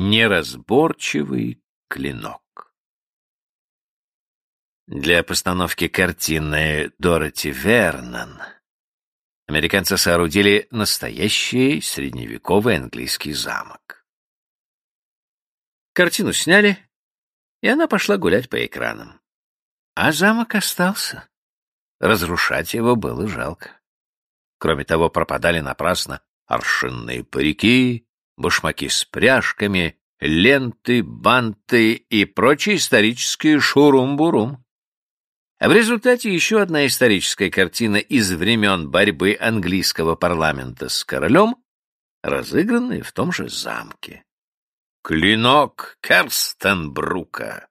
неразборчивый клинок. Для постановки картины Дороти Вернон американцы соорудили настоящий средневековый английский замок. Картину сняли, и она пошла гулять по экранам. А замок остался. Разрушать его было жалко. Кроме того, пропадали напрасно аршинные парики, башмаки с пряжками, ленты, банты и прочие исторические шурум-бурум. А в результате еще одна историческая картина из времен борьбы английского парламента с королем, разыгранная в том же замке. Клинок Керстенбрука.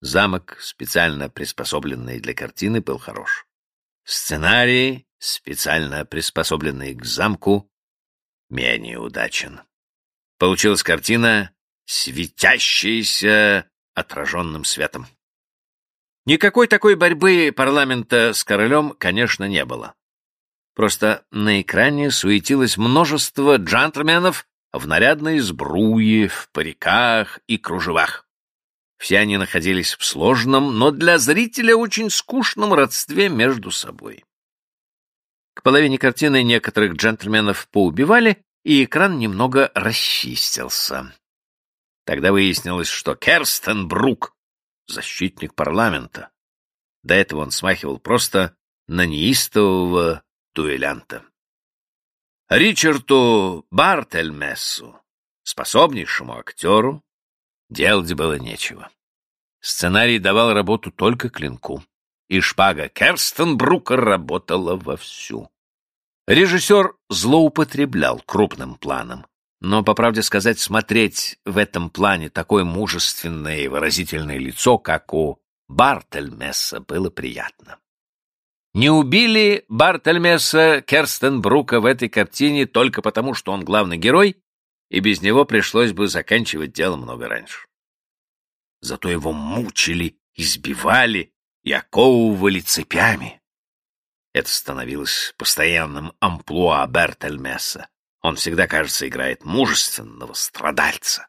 Замок, специально приспособленный для картины, был хорош. Сценарий, специально приспособленный к замку, менее удачен. Получилась картина, светящаяся отраженным светом. Никакой такой борьбы парламента с королем, конечно, не было. Просто на экране суетилось множество джентльменов в нарядной сбруе, в париках и кружевах. Все они находились в сложном, но для зрителя очень скучном родстве между собой. К половине картины некоторых джентльменов поубивали, и экран немного расчистился. Тогда выяснилось, что Керстен Брук — защитник парламента. До этого он смахивал просто на неистового дуэлянта. Ричарду Бартельмессу, способнейшему актеру, делать было нечего. Сценарий давал работу только клинку, и шпага Керстенбрука работала вовсю. Режиссер злоупотреблял крупным планом, но, по правде сказать, смотреть в этом плане такое мужественное и выразительное лицо, как у Бартельмесса, было приятно. Не убили Бартельмесса Керстенбрука в этой картине только потому, что он главный герой, и без него пришлось бы заканчивать дело много раньше. Зато его мучили, избивали и оковывали цепями. Это становилось постоянным амплуа Бертельмесса. Он всегда, кажется, играет мужественного страдальца.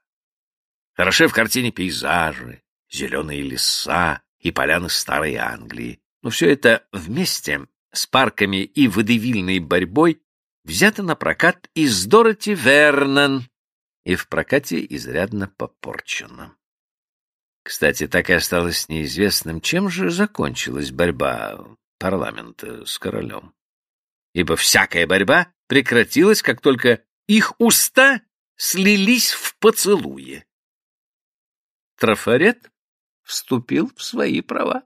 Хороши в картине пейзажи, зеленые леса и поляны старой Англии. Но все это вместе с парками и водевильной борьбой взято на прокат из Дороти Вернон и в прокате изрядно попорчено. Кстати, так и осталось неизвестным, чем же закончилась борьба парламента с королем. Ибо всякая борьба прекратилась, как только их уста слились в поцелуе. Трафарет вступил в свои права.